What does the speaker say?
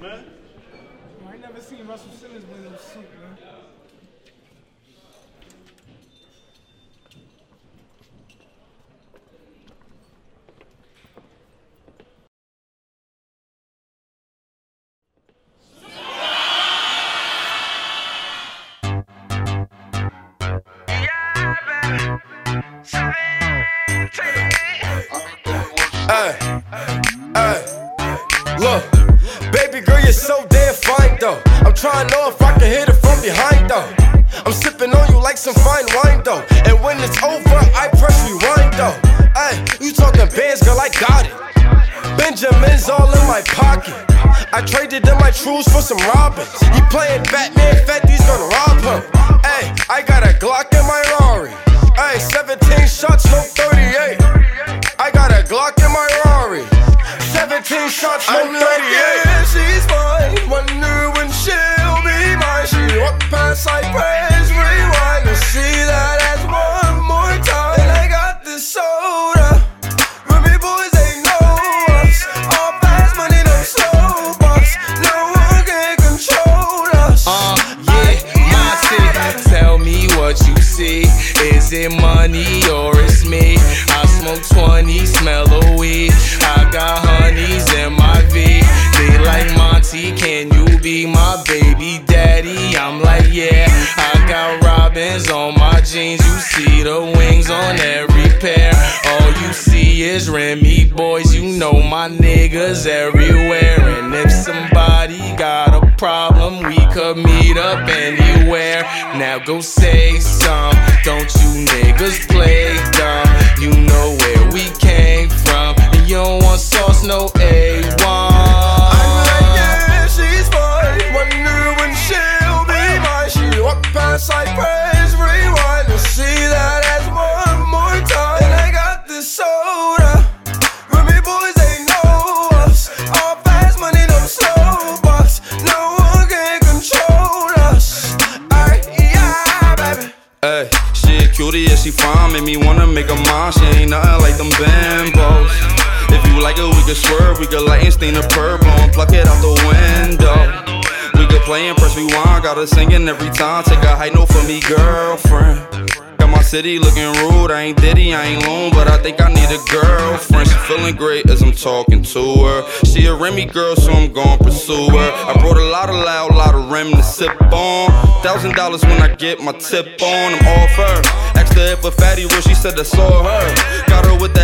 man. I ain't never seen Russell Simmons wear no suit, man. Hey, hey, look, girl, so damn fine though. I'm trying to know if I can hit it from behind though. I'm sipping on you like some fine wine though. And when it's over, I press rewind though. Hey, you talking bands, girl, I got it. Benjamin's all in my pocket. I traded in my trues for some robins. He playing Batman, Fetty's gonna rob him. Hey, I got a Glock in my Rari. Hey, 17 shots, no 38. I got a Glock in my Rari. 17 shots, no 38. Past like praise rewind. And see that as one more time. And I got this soda. Remy Boyz, they know us. All fast money, no slow bucks. No one can control us. Uh, yeah, my city. Tell me what you see. Is it money or it's me? I smoke 20, smell of weed. I got honeys in my V. They like Monty, can you be my baby daddy? I'm like, yeah. I got robins on my jeans. You see the wings on every pair. All you see is Remy Boyz. You know my niggas everywhere. And if somebody got a problem, we could meet up anywhere. Now go say some. Don't you niggas play Hey, she cutie, yeah, she fine, make me wanna make her mine. She ain't nothing like them bimbos. If you like it, we could swerve, we could light and stain the purple and pluck it out the window. We could play and press rewind, got her singing every time. Take a high note for me, girlfriend. Got my city looking rude, I ain't Diddy, I ain't loon, but I think I need a girlfriend. She feeling great as I'm talking to her. She a Remy girl, so I'm gon' pursue her. I brought a lot of loud, a lot of Rem to sip on. Thousand dollars when I get my tip on, I'm off her. Asked her if a fatty real, she said I saw her. Got her with